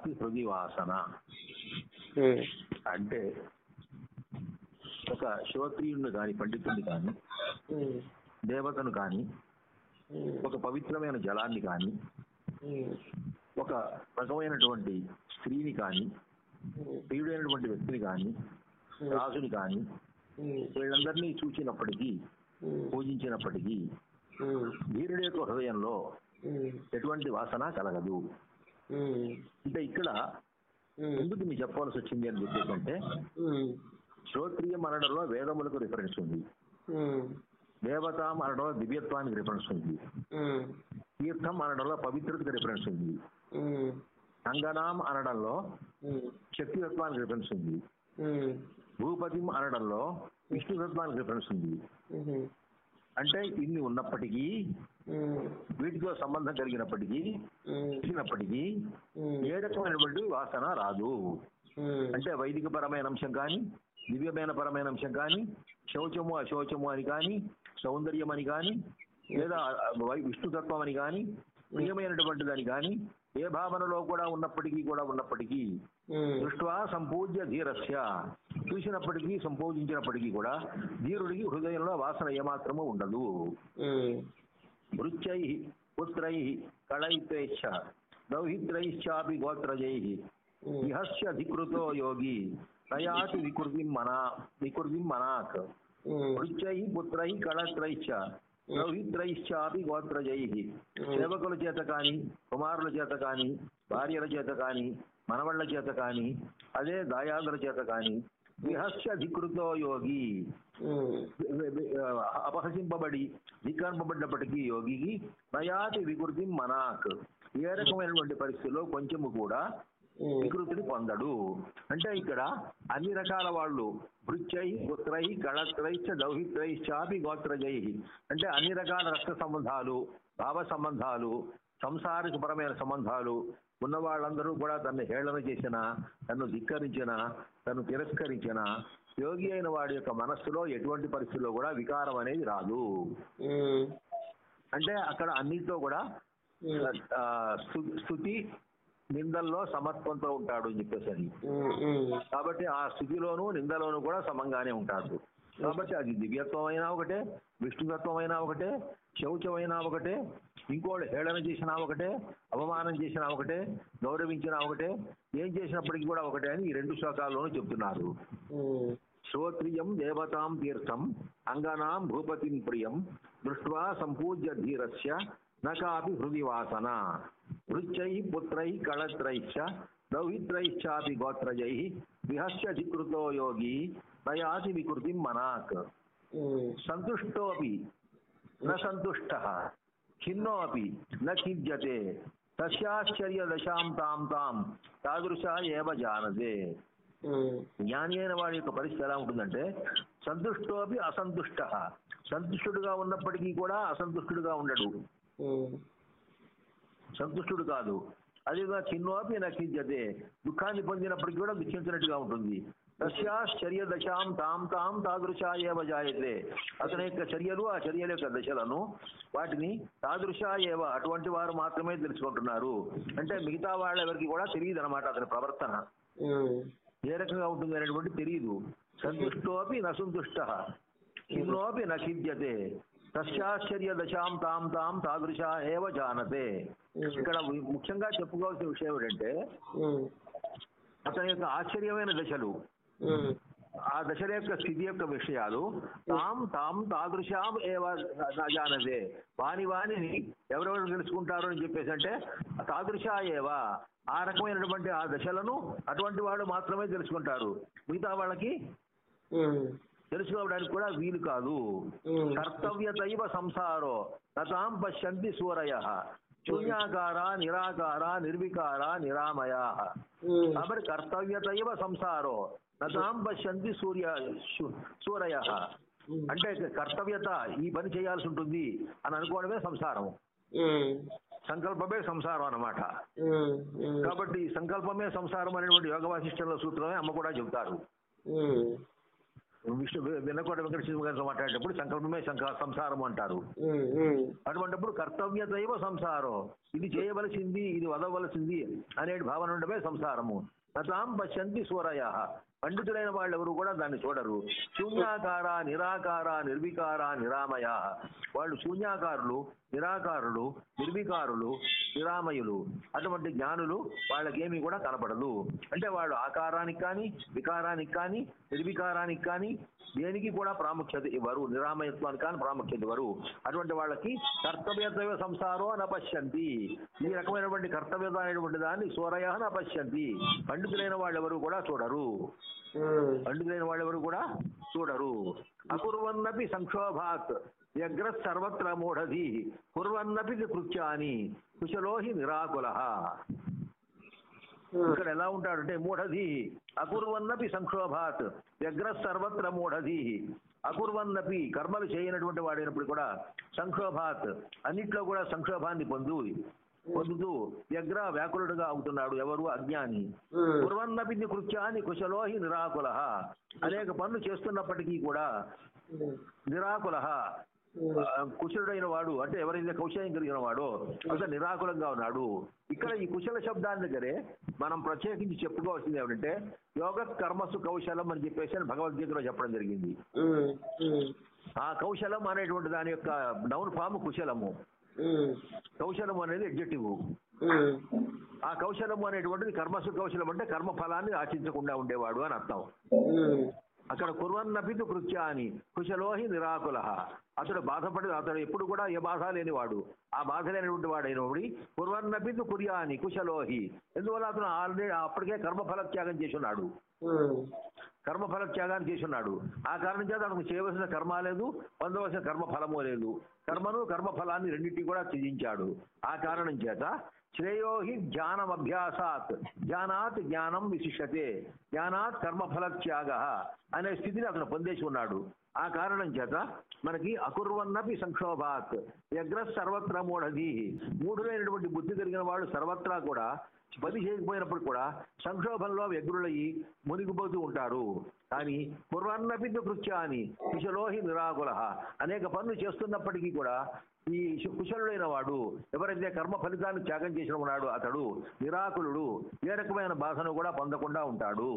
Copy హృది వాసన. అంటే ఒక శ్రోత్రియుడిని కాని పండితుడిని కాని దేవతను కాని ఒక పవిత్రమైన జలాన్ని కాని ఒక రకమైనటువంటి స్త్రీని కాని ప్రియుడైనటువంటి వ్యక్తిని కాని రాజుని కాని వీళ్ళందరినీ చూసినప్పటికీ పూజించినప్పటికీ ధీరుడి యొక్క హృదయంలో ఎటువంటి వాసన కలగదు. అంటే ఇక్కడ ఎందుకు మీకు చెప్పవలసి వచ్చింది అని చెప్పేసి అంటే శ్రోత్రియ మరణంలో వేదములకు రిఫరెన్స్ ఉంది. దేవత మరణంలో దివ్యత్వానికి రిఫరెన్స్ ఉంది. తీర్థం అనడంలో పవిత్రతకి రిఫరెన్స్ ఉంది. అంగనాం అనడంలో ఉమ్, శక్తితత్వానికి రిఫరెన్స్ ఉంది. భూపతిం అనడంలో విష్ణుతత్వానికి రిఫరెన్స్ ఉంది. అంటే ఇన్ని ఉన్నప్పటికీ వీటితో సంబంధం కలిగినప్పటికీ ఏ రకమైనటువంటి వాసన రాదు. అంటే వైదిక పరమైన అంశం కానీ దివ్యమైన పరమైన అంశం కానీ శౌచము అశౌచము అని కానీ సౌందర్యం అని కానీ లేదా విష్ణుతత్వం అని కానీ ప్రియమైనటువంటిదని కానీ ఏ భావనలో కూడా ఉన్నప్పటికీ కూడా ఉన్నప్పటికీ దృష్ట్వా సంపూజ్య ధీరస్య. చూసినప్పటికీ సంపూజించినప్పటికీ కూడా ధీరుడికి హృదయంలో వాసన ఏమాత్రము ఉండదు. ఉమ్, వృత్యై పుత్రై కళైతైశ్చ దౌహిత్రైశ్చాపి గోత్రజై. ఇహస్య ధికృతో యోగి తయాతి వికృతిం మనా వికృతిం మనాక్ ఉమ్, వృత్యై పుత్రై కళత్రైశ్చ దౌహిత్రైశ్చాపి గోత్రజై. సేవకుల చేత కాని కుమారుల చేత కాని భార్యల చేత కాని మనవళ్ళ చేత కాని అదే దాయాదుల చేత కాని విహస్య ధికృతో యోగి. అపహసింపబడి ధిక్కరింపబడినప్పటికీ యోగికి నయాతి వికృతి మనాక్. ఏ రకమైనటువంటి పరిస్థితుల్లో కొంచెము కూడా వికృతిని పొందడు. అంటే ఇక్కడ అన్ని రకాల వాళ్ళు భృత్యై పుత్రై కళత్రైశ్చ దౌహిత్రైశ్చాపి గోత్రజై. అంటే అన్ని రకాల రక్త సంబంధాలు భావ సంబంధాలు సంసారిక పరమైన సంబంధాలు. ఉన్న వాళ్ళందరూ కూడా తను హేళన చేసిన తను ధిక్కరించిన తను తిరస్కరించిన యోగి అయిన వాడి యొక్క మనస్సులో ఎటువంటి పరిస్థితుల్లో కూడా వికారం అనేది రాదు. అంటే అక్కడ అన్నింటిలో కూడా స్తుతి నిందల్లో సమత్వంతో ఉంటాడు అని చెప్పేసి అని. ఉమ్, ఉమ్, కాబట్టి ఆ స్థితిలోనూ నిందలోనూ కూడా సమంగానే ఉంటాడు. కాబట్టి అది దివ్యత్వం అయినా ఒకటే విష్ణుతత్వం అయినా ఒకటే శౌచమైనా ఒకటే ఇంకోటి హేళన చేసినా ఒకటే అవమానం చేసినా ఒకటే గౌరవించినా ఒకటే ఏం చేసినప్పటికీ కూడా ఒకటే అని ఈ రెండు శ్లోకాల్లోనూ చెప్తున్నారు. శ్రోత్రియం దేవతాం తీర్థం అంగనాం భూపతిం ప్రియం దృష్ట్వా సంపూజ్య ధీరస్య నకాపి హృది వాసన వృచ్చై పుత్రై కళత్రైశ్చ దౌహిత్రైశ్చాపి గోత్రజై విహస్య ధికృతో యోగి నయాసి వికృతిం మనాక్. ఉమ్, సంతుష్టోపి న సంతుష్ట ఖిన్నోపి న ఖిద్యతే తస్యాశ్చర్య దశాం తాం తాం తాదృశ ఏవ జానదే జ్ఞాని అయిన వాడి యొక్క పరిస్థితి ఎలా ఉంటుందంటే సంతుష్టోపి అసంతుష్ట. సంతుష్టుడుగా ఉన్నప్పటికీ కూడా అసంతుష్టుడుగా ఉండడు. సంతుష్టుడు కాదు. అదేగా చిన్నోపి నశించతే దుఃఖాన్ని పొందినప్పటికీ కూడా దుఃఖించినట్టుగా ఉంటుంది. తస్యాశ్చర్య దశాం తాం తాం తాదృశా ఏవ జాయతే. అతని యొక్క చర్యలు ఆ చర్యల యొక్క దశలను వాటిని తాదృశా ఏవ అటువంటి వారు మాత్రమే తెలుసుకుంటున్నారు. అంటే మిగతా వాళ్ళెవరికి కూడా తెలియదు అనమాట అతని ప్రవర్తన. ఏ రకంగా ఉంటుంది అనేటువంటి తెలియదు సంతుష్టోపి నసంతుష్ట. కిన్నోపి నఖిద్యతే తస్యాశ్చర్య దశాం తాం తాం తాదృశ ఏవ జానతే. ఇక్కడ ముఖ్యంగా చెప్పుకోవాల్సిన విషయం ఏంటంటే అతని యొక్క ఆశ్చర్యమైన దశలు. ఆ దశల యొక్క స్థితి యొక్క విషయాలు తాం తాం తాదృశాం ఏవ న జానతే. వాని వాణిని ఎవరెవరు తెలుసుకుంటారు అని చెప్పేసి అంటే తాదృశ ఏవ. ఆ రకమైనటువంటి ఆ దశలను అటువంటి వాళ్ళు మాత్రమే తెలుసుకుంటారు. మిగతా వాళ్ళకి తెలుసుకోవడానికి కూడా వీలు కాదు. కర్తవ్యతైవ సంసారో తతాం పశ్యంతి సూరయ శూన్యాకార నిరాకార నిర్వికార నిరామయ. కాబట్టి కర్తవ్యతైవ సంసారో నతాం పశ్యంతి సూర్య సూరయ అంటే కర్తవ్యత ఈ పని చేయాల్సి ఉంటుంది అని అనుకోవడమే సంసారం. సంకల్పమే సంసారం ఉమ్, కాబట్టి సంకల్పమే సంసారం అనేటువంటి యోగ వాసిష్టంలో సూత్రమే అమ్మ కూడా చెబుతారు. విష్ణు వినకోట వెంకట సింహ గారితో మాట్లాడేటప్పుడు సంకల్పమే సంక- సంసారం అంటారు. అటువంటిప్పుడు కర్తవ్య దైవ సంసారం. ఇది చేయవలసింది ఇది వదవలసింది అనే భావన ఉండమే సంసారము. తతాం పశ్యంతి సూరయ పండితులైన వాళ్ళెవరు కూడా దాన్ని చూడరు. శూన్యాకార నిరాకార నిర్వికార నిరామయ. వాళ్ళు శూన్యాకారులు నిరాకారులు నిర్వికారులు నిరామయులు. అటువంటి జ్ఞానులు వాళ్ళకేమీ కూడా కనపడదు. అంటే వాళ్ళు ఆకారానికి కానీ వికారానికి కానీ నిర్వికారానికి కానీ దేనికి కూడా ప్రాముఖ్యత ఇవ్వరు. నిరామయత్వానికి కానీ ప్రాముఖ్యత ఇవ్వరు. అటువంటి వాళ్ళకి కర్తవ్యతవ్య సంసారో నపశ్యంతి ఈ రకమైనటువంటి కర్తవ్యత అనేటువంటి దాన్ని సూరయ నపశ్యంతి పండితులైన వాళ్ళెవరు కూడా చూడరు. ఉమ్, పండితులైన వాళ్ళెవరు కూడా చూడరు. అకుర్వన్నపి సంక్షోభాత్ వ్యగ్ర సర్వత్ర మూఢధీ కుర్వన్నపి కృత్యాని కుశలోహి నిరాకుల. ఉమ్, ఇక్కడ ఎలా ఉంటాడంటే మూఢధీ అకుర్వన్నపి సంక్షోభాత్ వ్యగ్ర సర్వత్ర మూఢధీ అకుర్వన్నపి కర్మలు చేయనటువంటి వాడైనప్పుడు కూడా సంక్షోభాత్ అన్నిట్లో కూడా సంక్షోభాన్ని పొందు. పొందుతూ వ్యగ్ర వ్యాకులుడుగా అవుతున్నాడు ఎవరు? అజ్ఞాని. ఉమ్, కుర్వన్నపి కృత్యాన్ని కుశలోహి నిరాకుల అనేక పనులు చేస్తున్నప్పటికీ కూడా నిరాకుల కుశలుడైన వాడు అంటే ఎవరైతే కౌశల్యం కలిగిన వాడో అతను నిరాకులంగా ఉన్నాడు. ఇక్కడ ఈ కుశల శబ్దాన్ని దగ్గరే మనం ప్రత్యేకించి చెప్పుకోవాల్సింది ఏమిటంటే యోగ కర్మసు కౌశలం అని చెప్పేసి అని భగవద్గీతలో చెప్పడం జరిగింది. ఆ కౌశలం అనేటువంటి దాని యొక్క డౌన్ ఫామ్ కుశలము. కౌశలం అనేది ఎడ్జెక్టివ్ ఉమ్, ఆ కౌశలము అనేటువంటిది కర్మసు కౌశలం అంటే కర్మ ఫలాన్ని ఆశించకుండా ఉండేవాడు అని అర్థం. అక్కడ కుర్వన్నపితు కృత్యాని కుశలోహి నిరాకుల అతడు బాధపడి అతడు ఎప్పుడు కూడా ఏ బాధ లేనివాడు. ఆ బాధ లేనిటువంటి వాడైనప్పుడు కుర్వన్నపితు కుర్యాని కుశలోహి. ఎందువల్ల అతను ఆల్రెడీ అప్పటికే కర్మఫల త్యాగం చేసి ఉన్నాడు ఉమ్, కర్మఫల త్యాగాన్ని చేసి ఉన్నాడు ఆ కారణం చేత అతను చేయవలసిన కర్మ లేదు పొందవలసిన కర్మ ఫలము లేదు. కర్మను కర్మఫలాన్ని రెండింటినీ కూడా త్యజించాడు. ఆ కారణం చేత శ్రేయోహి జ్ఞానమభ్యాసాత్. జ్ఞానాత్ జ్ఞానం విశిష్యతే జ్ఞానాత్ కర్మఫల త్యాగ అనే స్థితిని అతను పొందేసి ఉన్నాడు. ఆ కారణం చేత మనకి అకుర్వన్నపి సంక్షోభాత్. వ్యగ్ర సర్వత్ర మూఢది మూఢులైనటువంటి బుద్ధి కలిగిన వాళ్ళు సర్వత్రా కూడా పని చేయకపోయినప్పుడు కూడా సంక్షోభంలో వ్యగ్రులయ్యి మునిగిపోతూ ఉంటారు. కానీ కుర్వన్నపిద్దు కృత్యాని కుశలోహి నిరాకుల అనేక పనులు చేస్తున్నప్పటికీ కూడా ఈ కుశలుడైన వాడు ఎవరైతే కర్మ ఫలితాన్ని త్యాగం చేసిన ఉన్నాడు అతడు నిరాకులుడు. ఏ రకమైన బాధను కూడా పొందకుండా ఉంటాడు.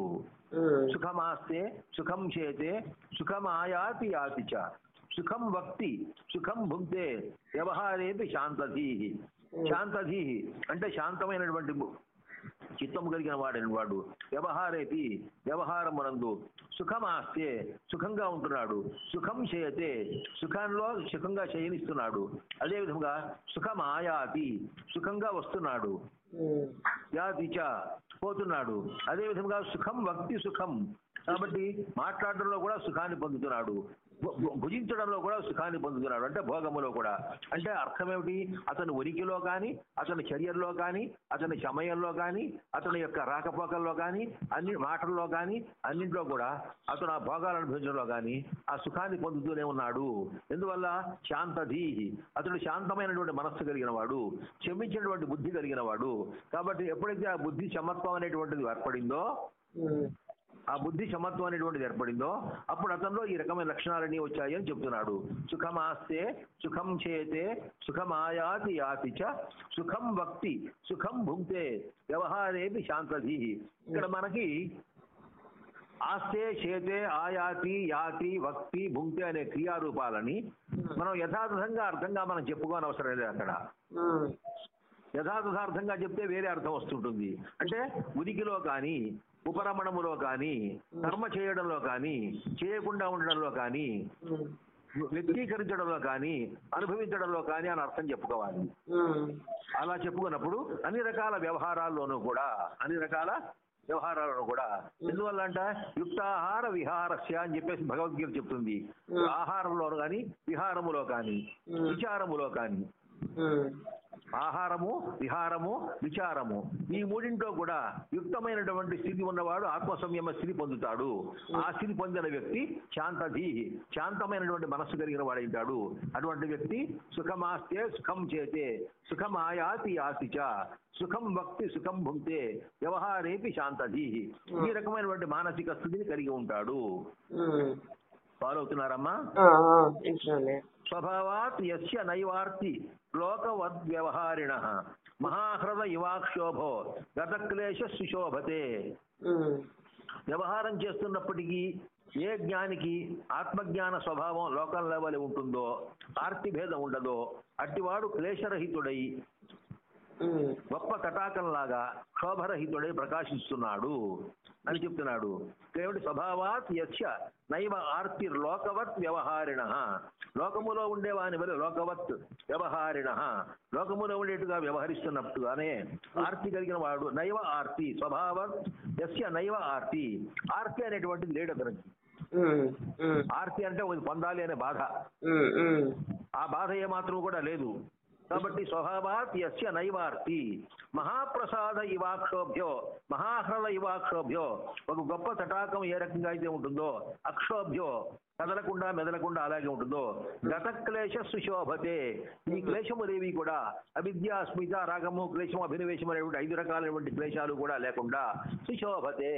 సుఖమాస్తే సుఖం చేతే సుఖమాయాతి యాతి చ. సుఖం వక్తి సుఖం భుక్తే వ్యవహారేపి శాంతధీ శాంతధీ అంటే శాంతమైనటువంటి చిత్తము కలిగిన వాడని వాడు వ్యవహారేపి వ్యవహారమునందు సుఖమాస్తే సుఖంగా ఉంటున్నాడు. సుఖం చేయతే సుఖంలో సుఖంగా చేయనిస్తున్నాడు. అదేవిధంగా సుఖం ఆయాతి సుఖంగా వస్తున్నాడు. ఉమ్, చ పోతున్నాడు. అదేవిధంగా సుఖం భక్తి సుఖం. కాబట్టి మాట్లాడడంలో కూడా సుఖాన్ని పొందుతున్నాడు. భుజించడంలో కూడా సుఖాన్ని పొందుతున్నాడు. అంటే భోగములో కూడా. అంటే అర్థం ఏమిటి అతని ఉనికిలో కానీ అతని చర్యల్లో కానీ అతని సమయంలో కానీ అతని యొక్క రాకపోకల్లో కానీ అన్ని మాటల్లో కానీ అన్నింట్లో కూడా అతను ఆ భోగాలు అనుభవించడంలో కానీ ఆ సుఖాన్ని పొందుతూనే ఉన్నాడు. ఎందువల్ల? శాంతధీ అతడు శాంతమైనటువంటి మనస్సు కలిగిన వాడు క్షమించినటువంటి బుద్ధి కలిగిన వాడు కాబట్టి ఎప్పుడైతే ఆ బుద్ధి సమత్వం అనేటువంటిది ఏర్పడిందో ఆ బుద్ధి సమత్వం అనేటువంటిది ఏర్పడిందో అప్పుడు అతనిలో ఈ రకమైన లక్షణాలన్నీ వచ్చాయి అని చెప్తున్నాడు. సుఖమాస్తే సుఖం చేతే సుఖమాయాతి యాతి చ సుఖం భక్తి సుఖం భుక్తే వ్యవహారేపి శాంతధీ. ఇక్కడ మనకి ఆస్తే చేతే ఆయాతి యాతి భక్తి భుంక్తి అనే క్రియారూపాలని మనం యథాతథంగా అర్థంగా మనం చెప్పుకోని అవసరం లేదు అక్కడ. యథాతథార్థంగా చెప్తే వేరే అర్థం వస్తుంటుంది. అంటే ఉనికిలో కానీ ఉపరమణములో కానీ కర్మ చేయడంలో కానీ చేయకుండా ఉండడంలో కానీ వ్యక్తీకరించడంలో కానీ అనుభవించడంలో కానీ అని అర్థం చెప్పుకోవాలి. అలా చెప్పుకున్నప్పుడు అన్ని రకాల వ్యవహారాల్లోనూ కూడా అన్ని రకాల వ్యవహారాలను కూడా ఎందువల్ల అంట యుక్తాహార విహారస్య అని చెప్పేసి భగవద్గీత చెప్తుంది. ఆహారంలో కానీ విహారములో కానీ. విచారములో కానీ. ఆహారము విహారము విచారము. ఈ మూడింట్లో కూడా యుక్తమైనటువంటి స్థితి ఉన్నవాడు ఆత్మ సంయమ స్థితి పొందుతాడు. ఆ స్థితి పొందిన వ్యక్తి శాంతధీ శాంతమైనటువంటి మనస్సు కలిగిన వాడైంటాడు అటువంటి వ్యక్తి సుఖమాస్తే సుఖం చేతే సుఖం ఆయాతి యాతి చ సుఖం భక్తి సుఖం భుంక్తే వ్యవహారేపి శాంతధీ ఈ రకమైనటువంటి మానసిక స్థితిని కలిగి ఉంటాడు. ఫాలో అవుతున్నారమ్మా? స్వభావాత్ యస్య నైవార్తి. లోకవద్ వ్యవహారిణ మహాహృద ఇవాక్షోభో గతక్లేశ సుశోభతే వ్యవహారం చేస్తున్నప్పటికీ ఏ జ్ఞానికి ఆత్మజ్ఞాన స్వభావం లోకం లెవెల్ ఉంటుందో ఆర్తి భేదం ఉండదో అట్టివాడు క్లేశరహితుడై గొప్ప కటాకంలాగా శోభరహితుడై ప్రకాశిస్తున్నాడు అని చెప్తున్నాడు. కేవటి స్వభావాత్ యస్య నైవ ఆర్తి లోకవత్ వ్యవహారిణ. లోకములో ఉండేవాని వల్ల లోకవత్ వ్యవహారిణ. లోకములో ఉండేట్టుగా వ్యవహరిస్తున్నట్టుగానే ఆర్తి కలిగిన వాడు నైవ ఆర్తి స్వభావత్ యస్య నైవ ఆర్తి. ఆర్తి అనేటువంటిది లేడు అతనికి. ఆర్తి అంటే పొందాలి అనే బాధ. ఆ బాధ ఏమాత్రం కూడా లేదు. కాబట్టి స్వభావాత్ యస్య నైవార్తి. మహాప్రసాద ఇవాక్షోభ్యో మహాహ్రద ఇవాక్షోభ్యో ఒక గొప్ప తటాకం ఏ రకంగా అయితే ఉంటుందో అక్షోభ్యో కదలకుండా మెదలకుండా అలాగే ఉంటుందో గత క్లేశ సుశోభతే. ఈ క్లేశములేవి కూడా అవిద్య అస్మిత రాగము క్లేశం అభినవేశం అనేటువంటి ఐదు రకాలైనటువంటి క్లేశాలు కూడా లేకుండా సుశోభతే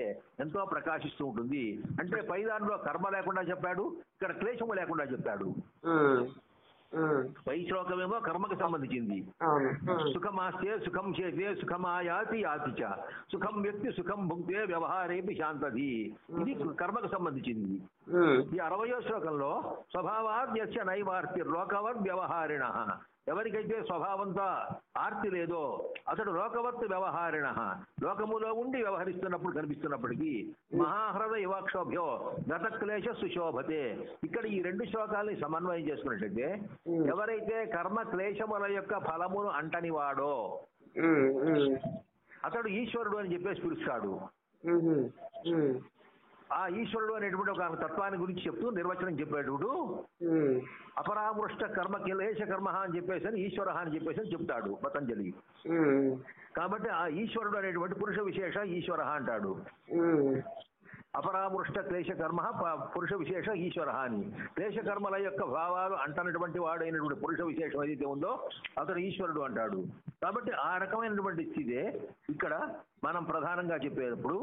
ఎంతో ప్రకాశిస్తూ ఉంటుంది. అంటే పైదానిలో కర్మ లేకుండా చెప్పాడు ఇక్కడ క్లేశము లేకుండా చెప్పాడు. పై శ్లోకమేమో కర్మకు సంబంధించింది. సుఖమాస్తే సుఖం చేతే సుఖమాయాతి యాతి సుఖం వ్యక్తి సుఖం భుక్తే వ్యవహారేపి శాంతది. ఇది కర్మకు సంబంధించింది. ఈ అరవయో శ్లోకంలో స్వభావాద్యస్య నైవార్తి లోకవద్ వ్యవహారిణ ఎవరికైతే స్వభావంతో ఆర్తి లేదో అతడు లోకవత్ వ్యవహారిణ. లోకములో ఉండి వ్యవహరిస్తున్నప్పుడు కనిపిస్తున్నప్పటికీ మహాహ్రద యువాక్షోభ్యో గత క్లేశ సుశోభతే. ఇక్కడ ఈ రెండు శ్లోకాలని సమన్వయం చేసుకున్నట్టయితే ఎవరైతే కర్మ క్లేశముల యొక్క ఫలమును అంటని వాడో అతడు ఈశ్వరుడు అని చెప్పేసి పిలుస్తాడు. ఆ ఈశ్వరుడు అనేటువంటి ఒక తత్వాన్ని గురించి చెప్తూ నిర్వచనం చెప్పేటప్పుడు అపరామృష్ట కర్మ కిలేశ కర్మ అని చెప్పేసి అని ఈశ్వర అని చెప్పేసి అని చెప్తాడు పతంజలి. కాబట్టి ఆ ఈశ్వరుడు అనేటువంటి పురుష విశేష ఈశ్వర అంటాడు. అపరామృష్ట క్లేశ కర్మ ప- పురుష విశేష ఈశ్వర అని క్లేశ కర్మల యొక్క భావాలు అంటనటువంటి వాడైనటువంటి పురుష విశేషం ఏదైతే ఉందో అతడు ఈశ్వరుడు అంటాడు. కాబట్టి ఆ రకమైనటువంటి స్థితే ఇక్కడ మనం ప్రధానంగా చెప్పేటప్పుడు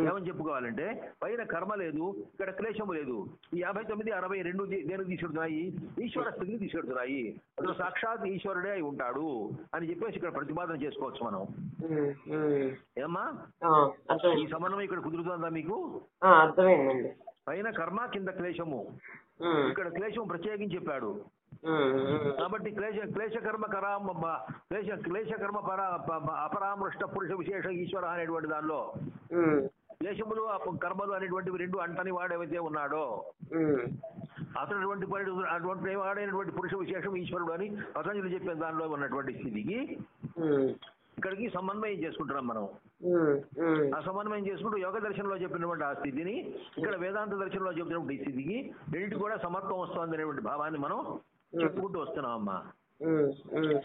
ఏమని చెప్పుకోవాలంటే పైన కర్మ లేదు ఇక్కడ క్లేశము లేదు. ఈ యాభై తొమ్మిది అరవై రెండు దేనికి తీసుకెడుతున్నాయి ఈశ్వర స్థితిని తీసుకెడుతున్నాయి అతను సాక్షాత్ ఈశ్వరుడే అయి ఉంటాడు అని చెప్పేసి ఇక్కడ ప్రతిపాదన చేసుకోవచ్చు మనం. ఏమ్మా? ఈ సమన్వయం ఇక్కడ కుదురుతుందా మీకు? అర్థమైందండి. పైన కర్మ కింద క్లేశము. ఇక్కడ క్లేశం ప్రత్యేకించి చెప్పాడు. కాబట్టి క్లేశ క్లేశ కర్మ క్లేశ క్లేశ కర్మ పరా అపరామృష్ట పురుష విశేష ఈశ్వర అనేటువంటి దానిలో క్లేశములు కర్మలు అనేటువంటివి రెండు అంటని వాడేవైతే ఉన్నాడో ఉమ్, అతను అటువంటి వాడైనటువంటి పురుష విశేషం ఈశ్వరుడు అని పతంజలి చెప్పిన దానిలో ఉన్నటువంటి స్థితికి ఇక్కడికి సమన్వయం చేసుకుంటున్నాం మనం. ఆ సమన్వయం చేసుకుంటూ యోగ దర్శనంలో చెప్పినటువంటి ఆ స్థితిని ఇక్కడ వేదాంత దర్శనంలో చెప్పినటువంటి ఈ స్థితికి రెండింటి కూడా సమత్వం వస్తుంది అనేటువంటి భావాన్ని మనం చెప్పుకుంటూ వస్తున్నాం అమ్మా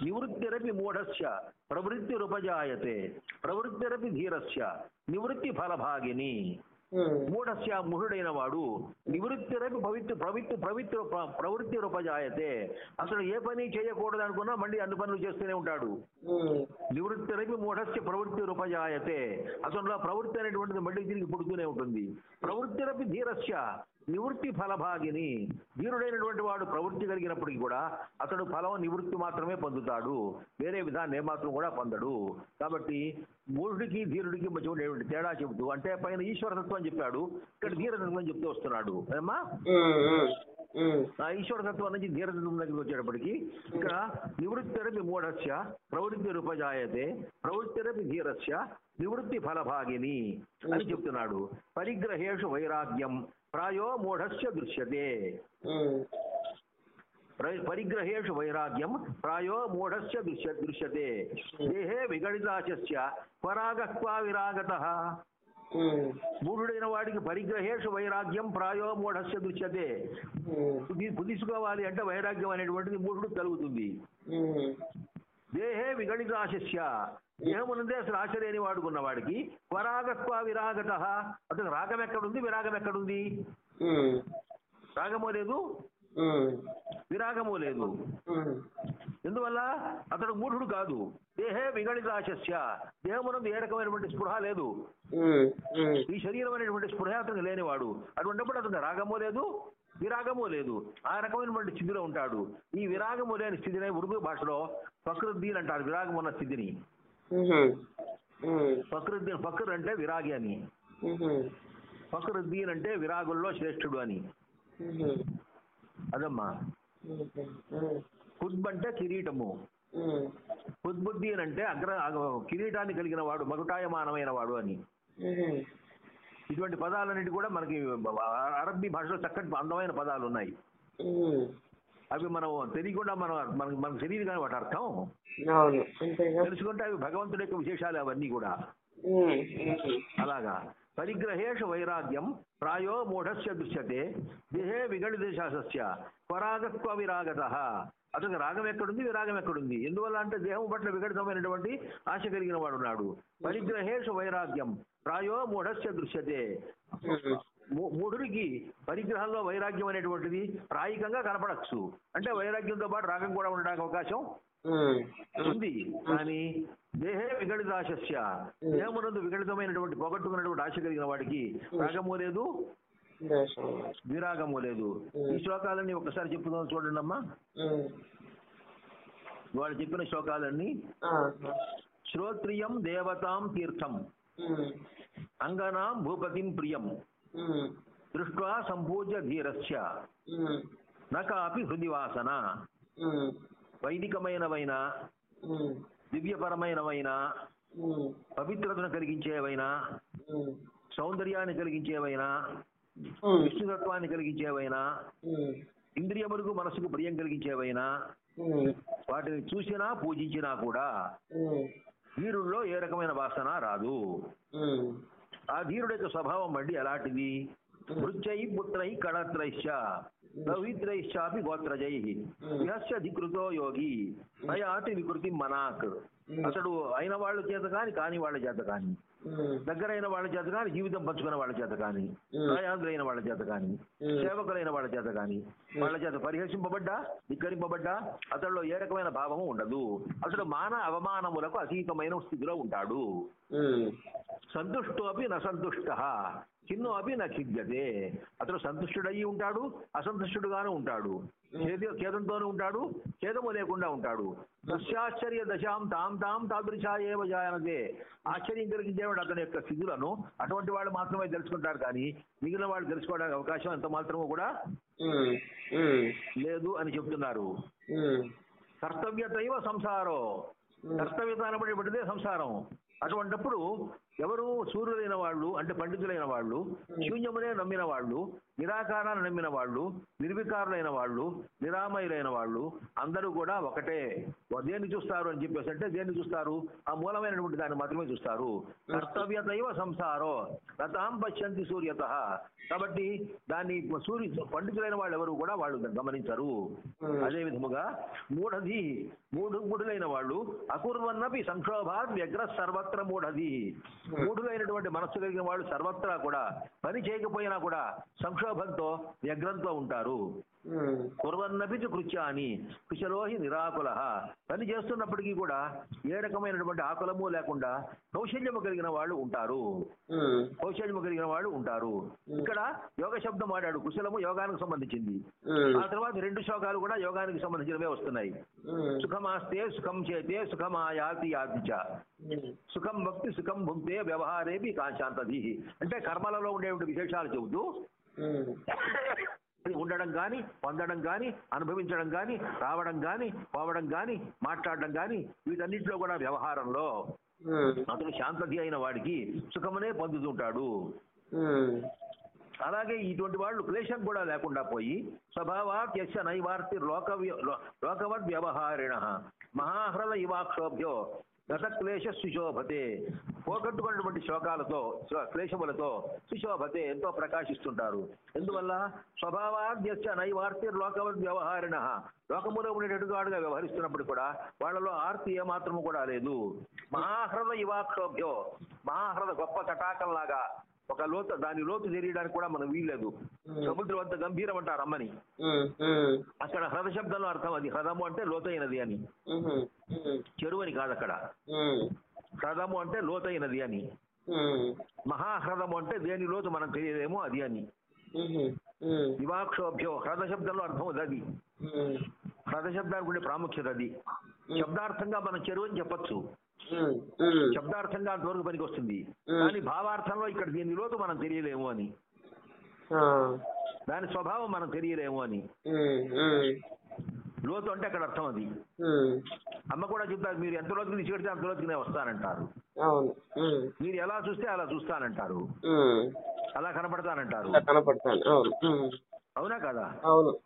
నివృత్తిరపి మూఢస్య ప్రవృత్తిరుపజాయతే ప్రవృత్తిరపి ధీరస్య నివృత్తి ఫలభాగిని మూఢస్య ముహుడైన వాడు నివృత్తిరపి పవిత్ర ప్రవిత్ర పవిత్ర ప్రవృత్తి రూపజాయతే. అసలు ఏ పని చేయకూడదు అనుకున్నా మళ్ళీ అన్ని పనులు చేస్తూనే ఉంటాడు. నివృత్తిరపి మూఢస్య ప్రవృత్తి రూపజాయతే. అసలు ప్రవృత్తి అనేటువంటిది మళ్ళీ తిరిగి పుడుతూనే ఉంటుంది. ప్రవృత్తిరపి ధీరస్య. నివృత్తి ఫలభాగిని ధీరుడైనటువంటి వాడు ప్రవృత్తి కలిగినప్పటికీ కూడా అతడు ఫలం నివృత్తి మాత్రమే పొందుతాడు. వేరే విధానం ఏమాత్రం కూడా పొందడు. కాబట్టి మూఢుడికి ధీరుడికి మధ్య తేడా చెబుతూ అంటే పైన ఈశ్వరతత్వం చెప్పాడు. ఇక్కడ ధీరతత్వం చెప్తూ వస్తున్నాడు. ఏమ్మా? ఈశ్వరతత్వం నుంచి ధీరతత్వం దగ్గరికి వచ్చేటప్పటికి ఇక్కడ నివృత్తిరపి మూఢస్య ప్రవృత్తి రూపజాయతే ప్రవృత్తిరపి ధీరస్య నివృత్తి ఫలభాగిని అని చెప్తున్నాడు. పరిగ్రహేషు వైరాగ్యం. ప్రాయో మూఢస్య దృశ్యతే పరిగ్రహేషు వైరాగ్యం ప్రాయో మూఢస్య దృశ్య దృశ్యతే దేహే విగణితాచస్య పరాగక్వా విరాగత మూఢుడైన వాడికి పరిగ్రహేషు వైరాగ్యం ప్రాయో మూఢస్య దృశ్యతే పుదిసుకోవాలి అంటే వైరాగ్యం అనేటువంటిది మూఢుడు కలుగుతుంది దేహే విగణిత ఆశస్య దేహమునందే అసలు ఆశ లేని వాడుకున్న వాడికి. పరాగత్వ విరాగత. అతను రాగం ఎక్కడుంది? విరాగం ఎక్కడుంది? రాగము లేదు? విరాగము లేదు. ఎందువల్ల? అతడు మూఢుడు కాదు. దేహే విగణిత ఆశస్య దేహమునందు ఏ రకమైనటువంటి స్పృహ లేదు. ఈ శరీరం అనేటువంటి స్పృహ అతనికి లేనివాడు. అటువంటిప్పుడు అతనికి రాగము లేదు? విరాగము లేదు ఆ రకమైనటువంటి స్థితిలో ఉంటాడు ఈ విరాగము లేని స్థితిని ఉర్దూ భాషలో ఫక్రుద్దీన్ అంటారు విరాగం ఉన్న స్థితిని. ఫక్రుద్దీన్ ఫక్ర్ అంటే విరాగి అని. ఫక్రుద్దీన్ అంటే విరాగుల్లో శ్రేష్ఠుడు అని. అదమ్మా. కుద్బ్ అంటే కిరీటము. కుద్బుద్దీన్ అంటే అగ్ర అగ- కిరీటాన్ని కలిగిన వాడు మగుటాయమానమైన వాడు అని. ఇటువంటి పదాలన్నిటి కూడా మనకి అరబ్బీ భాషలో చక్కటి అందమైన పదాలు ఉన్నాయి. అవి మనం తెలియకుండా మనం మనకు మనకు తెలియదు కానీ వాటి అర్థం. తెలుసుకుంటే అవి భగవంతుడి యొక్క విశేషాలు అవన్నీ కూడా. అలాగా. పరిగ్రహేషు వైరాగ్యం ప్రాయో మూఢస్య దృశ్యతే దేహే విగళిత శాసస్య పరాగత్వ విరాగత అతనికి రాగం ఎక్కడుంది విరాగం ఎక్కడుంది? ఎందువల్ల అంటే దేహం పట్ల విగడితమైనటువంటి ఆశ కలిగిన వాడు ఉన్నాడు. పరిగ్రహేషు వైరాగ్యం. ప్రాయో మూఢస్య దృశ్యతే. మూఢుడికి పరిగ్రహంలో వైరాగ్యం అనేటువంటిది ప్రాయికంగా కనపడచ్చు. అంటే వైరాగ్యంతో పాటు రాగం కూడా ఉండడానికి అవకాశం. ఉంది. కానీ దేహే విగళితాశస్య దేహమునందు విగళితమైనటువంటి పోగొట్టుకున్నటువంటి ఆశ కలిగిన వాడికి రాగము లేదు. విరాగము లేదు ఈ శ్లోకాలన్నీ ఒకసారి చెప్పుదాం చూడండి అమ్మా. వాళ్ళు చెప్పిన శ్లోకాలన్నీ. శ్రోత్రియం దేవతాం తీర్థం. అంగనాం భూపతిం ప్రియం. దృష్ట్వా సంపూజ్య ధీరస్య. నకాపి హృది వాసన ఉమ్. వైదికమైనవైన. దివ్యపరమైనవైన. పవిత్రతను కలిగించేవైనా. సౌందర్యాన్ని కలిగించేవైనా. విష్ణుతత్వాన్ని కలిగించేవైనా. ఇంద్రియములకు మనసుకు ప్రియం కలిగించేవైనా. వాటిని చూసినా పూజించినా కూడా. ధీరుల్లో ఏ రకమైన వాసన రాదు. ఆ ధీరుడి యొక్క స్వభావం మళ్ళీ ఎలాంటిది మృత్యై పుత్రై దౌహిత్రైశ్చాపి గోత్రజై విహస్య ధికృతో యోగి నయాతి వికృతి మనాక్ అతడు అయిన వాళ్ళ చేత కాని కాని వాళ్ళ చేత కాని. దగ్గరైన వాళ్ళ చేత కాని జీవితం పంచుకున్న వాళ్ళ చేత కాని దయాదులైన వాళ్ళ చేత కాని సేవకులైన వాళ్ళ చేత కాని వాళ్ళ చేత పరిహసింపబడ్డా ధిక్కరింపబడ్డా అతడిలో ఏ రకమైన భావము ఉండదు. అతడు మాన అవమానములకు అతీతమైన స్థితిలో ఉంటాడు. సంతుష్టో అపి నసంతుష్ట. చిన్ను అపి నఖిద్యతే అతడు సంతుష్టుడయి ఉంటాడు అసంతుష్టుడుగాను ఉంటాడు. ఖేద ఖేదంతోనూ ఉంటాడు ఖేదము లేకుండా ఉంటాడు. దశాశ్చర్య దశాం తాం తాం తాదృశా ఏవ జాయనతే ఆశ్చర్యం కలిగించేవాడు అతని యొక్క స్థితులను అటువంటి వాళ్ళు మాత్రమే తెలుసుకుంటారు కానీ మిగిలిన వాళ్ళు తెలుసుకోవడానికి అవకాశం ఎంత మాత్రమూ కూడా. లేదు అని చెప్తున్నారు. ఉమ్. కర్తవ్యతైవ సంసారో. కర్తవ్యత అనబడేటువంటిదే సంసారం. అటువంటప్పుడు ఎవరు సూర్యులైన వాళ్ళు అంటే పండితులైన వాళ్ళు శూన్యమునే నమ్మిన వాళ్ళు నిరాకారాన్ని నమ్మిన వాళ్ళు నిర్వికారులైన వాళ్ళు నిరామయులైన వాళ్ళు అందరూ కూడా ఒకటే. దేన్ని చూస్తారు అని చెప్పేసి అంటే దేన్ని చూస్తారు? ఆ మూలమైనటువంటి దాన్ని మాత్రమే చూస్తారు. కర్తవ్యతైవ సంసారో రతాం పశ్యంతి సూర్యత. కాబట్టి దాన్ని సూర్యు పండితులైన వాళ్ళు ఎవరు కూడా వాళ్ళు గమనించరు. అదే విధముగా మూఢది మూడు మూఢులైన వాళ్ళు అకుర్వన్నపి సంక్షోభాత్ వ్యగ్ర సర్వత్ర మూఢది మూఢులైనటువంటి మనస్సు కలిగిన వాళ్ళు సర్వత్రా కూడా పని చేయకపోయినా కూడా సంక్షోభంతో వ్యగ్రంతో ఉంటారు. కుర్వన్నపి కృత్యాని కుశలోహి నిరాకుల పని చేస్తున్నప్పటికీ కూడా ఏ రకమైనటువంటి ఆకులము లేకుండా కౌశల్యము కలిగిన వాళ్ళు ఉంటారు. కౌశల్యము కలిగిన వాళ్ళు ఉంటారు. ఇక్కడ యోగ శబ్దం ఆడాడు కుశలము యోగానికి సంబంధించింది. ఆ తర్వాత రెండు శ్లోకాలు కూడా యోగానికి సంబంధించినవే వస్తున్నాయి. సుఖమాస్తే సుఖం చేతే సుఖమాయాతి యాతి చ. ఉమ్. సుఖం భక్తి సుఖం భుక్తే వ్యవహారేపి కాశాంతది అంటే కర్మలలో ఉండేటువంటి విశేషాలు చెబుతూ ఉండడం కానీ పొందడం కానీ అనుభవించడం కానీ రావడం కానీ పోవడం కానీ మాట్లాడడం కానీ వీటన్నిటిలో కూడా వ్యవహారంలో. అతను శాంతది అయిన వాడికి సుఖమునే పొందుతుంటాడు. అలాగే ఇటువంటి వాళ్ళు క్లేశం కూడా లేకుండా పోయి స్వభావాత్ యశ నైవార్తి లోక లోకవద్ వ్యవహారిణ మహాహ్రద ఇవాక్షోభ్యో గత క్లేశ సుశోభతే. పోగొట్టుకున్నటువంటి శోకాలతో క్లేశములతో సుశోభతే ఎంతో ప్రకాశిస్తుంటారు. ఎందువల్ల? స్వభావాద్యస్య నైవార్తి లోక వ్యవహారిణ లోకములో ఉండేటట్టుగా వ్యవహరిస్తున్నప్పుడు కూడా వాళ్ళలో ఆర్తి ఏమాత్రము కూడా లేదు. మహాహ్రద ఇవాక్షోభ్యో మహాహ్రద గొప్ప కటాకంలాగా ఒక లోతు దాని లోతు తెలియడానికి కూడా మనం వీల్లేదు. సముద్రం అంత గంభీరం అంటారు అమ్మని. అక్కడ హ్రద శబ్దంలో అర్థం అది. హ్రదము అంటే లోతైనది అని. చెరువు అని కాదు అక్కడ. హ్రదము అంటే లోతైనది అని. మహాహ్రదము అంటే దేని లోతు మనం తెలియదేమో అది అని. దివాక్షోభ్యో హ్రద శబ్దంలో అర్థం అది ఉమ్, హ్రద శబ్దానికి ఉండే ప్రాముఖ్యత అది. శబ్దార్థంగా మనం చెరువు అని చెప్పొచ్చు. శబ్దార్థంగా అంతవరకు పనికి వస్తుంది. కానీ భావార్థంలో ఇక్కడ దీని లోతు మనం తెలియలేము అని. దాని స్వభావం మనం తెలియలేము అని. లోతు అంటే అక్కడ అర్థం అది. అమ్మ కూడా చెప్తారు మీరు ఎంత లోతుకి తీసుకెడితే అంత లోతుకి నేను వస్తానంటారు మీరు ఎలా చూస్తే అలా చూస్తానంటారు. అలా కనపడతానంటారు. అవును కదా? అవును.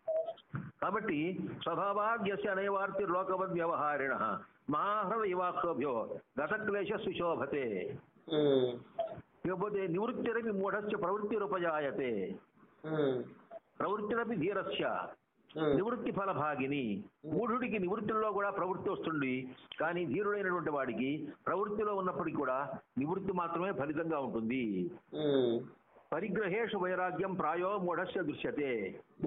కాబట్టి స్వభావాద్యస్య అనేవార్తి లోకవద్ వ్యవహారిణ మహాహ్రద ఇవాక్షోభ్యో గతక్లేశ సుశోభతే ఇకపోతే నివృత్తిరపి మూఢస్య ప్రవృత్తిరుపజాయతే ఉమ్, ప్రవృత్తిరపి ధీరస్య నివృత్తి ఫలభాగిని మూఢుడికి నివృత్తిలో కూడా ప్రవృత్తి వస్తుంది. కానీ ధీరుడైనటువంటి వాడికి ప్రవృత్తిలో ఉన్నప్పటికీ కూడా నివృత్తి మాత్రమే ఫలితంగా ఉంటుంది. పరిగ్రహేషు వైరాగ్యం ప్రాయో మూఢస్య దృశ్యతే.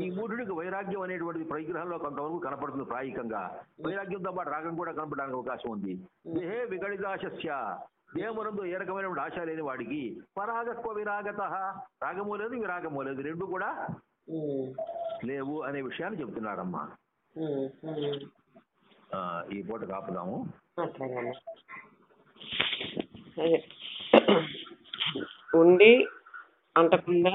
ఈ మూఢుడికి వైరాగ్యం అనేటువంటిది పరిగ్రహంలో కొంతవరకు కనపడుతుంది ప్రాయికంగా. వైరాగ్యంతో పాటు రాగం కూడా కనపడడానికి అవకాశం ఉంది. దేహే విగడిదాశస్య. దేహమునందు ఏ రకమైన ఆశ లేని వాడికి పరాగత్వ విరాగత. రాగము లేదు విరాగము లేదు. రెండు కూడా లేవు అనే విషయాన్ని చెప్తున్నారమ్మా ఈ పూట కాపుదాము. ఉండి అంటకుండా